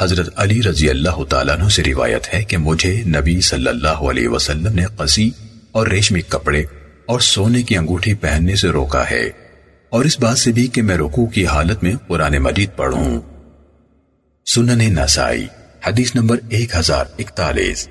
حضرت علی رضی اللہ تعالیٰ عنہ سے روایت ہے کہ مجھے نبی صلی اللہ علیہ وسلم نے قصی اور ریشمی کپڑے اور سونے کی انگوٹھی پہننے سے روکا ہے اور اس بات سے بھی کہ میں رکوع کی حالت میں قرآن مجید پڑھوں۔ سنن نسائی، حدیث نمبر ایک ہزار اکتالیس۔